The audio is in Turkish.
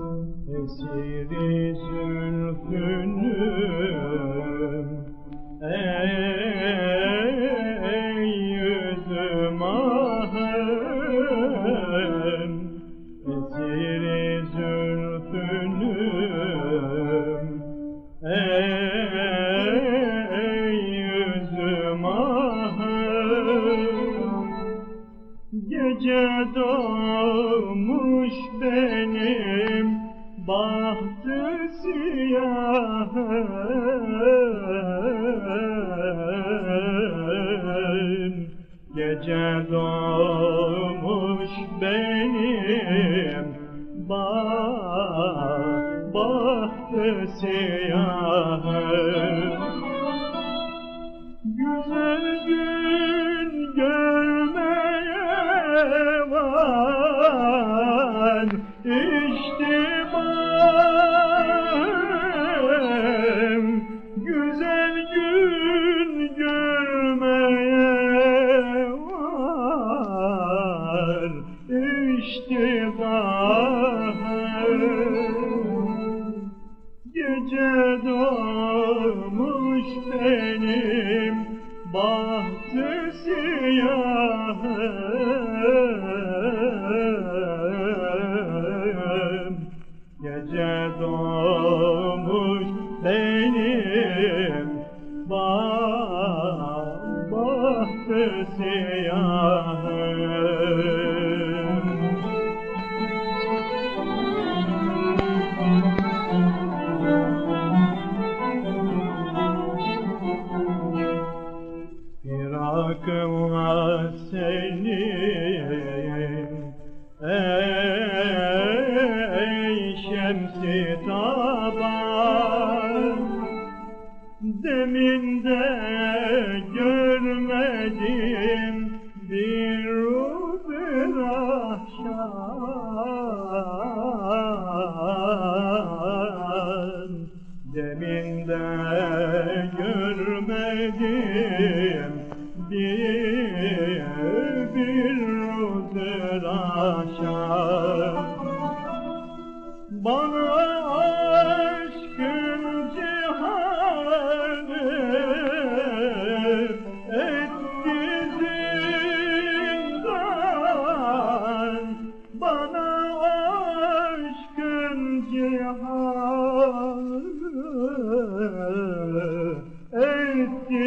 Esiri zülfünüm Ey yüzüm ahım Esiri zülfünüm Ey yüzüm ahım Gece doğmuş siyahım Gece doğmuş benim. Bah, bahtı siyahım. Güzel gün görmeye var. İştibahım bahtı siyahım Var senin Ey şemsi taban Demin de görmedim bir ruh rahşan Demin de görmedim kaldır aşkın cihanı etti zindan. Aşkın cihanı etti